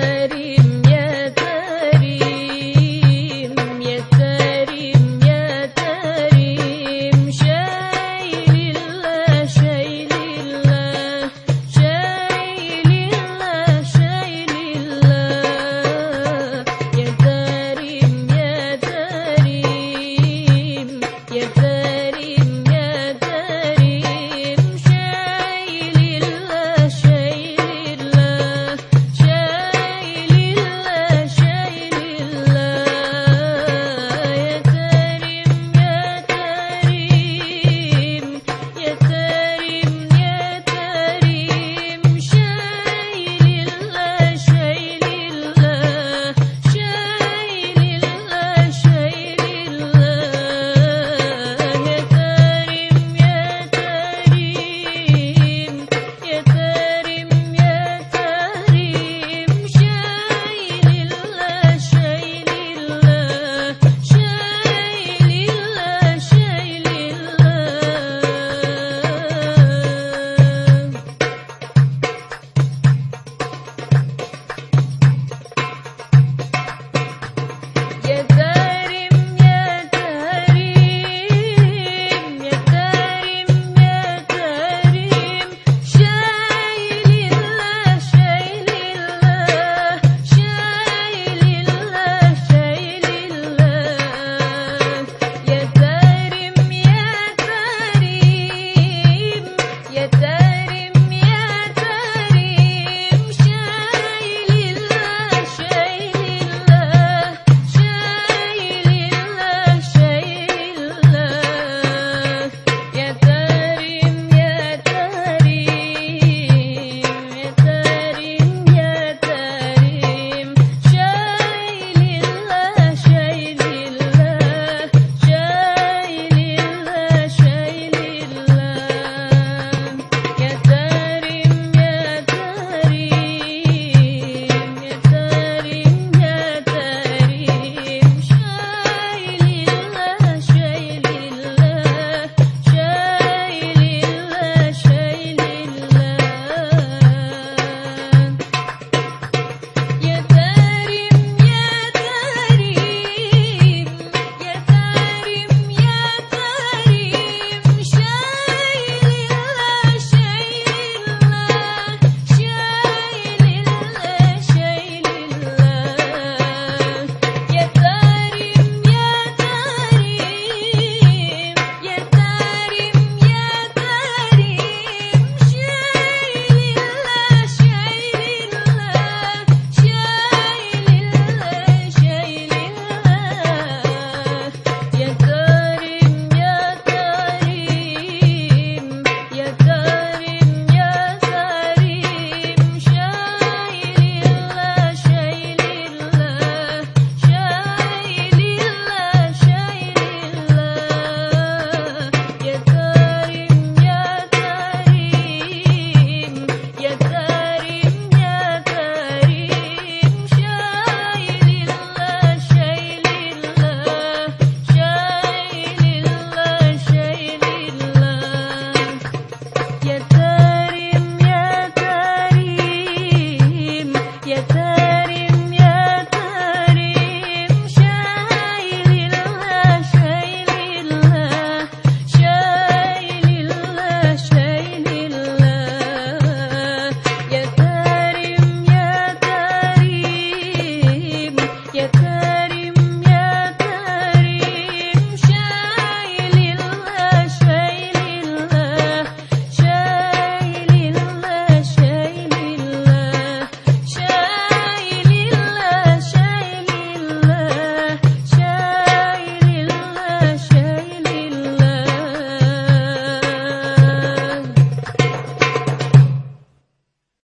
Terima kasih.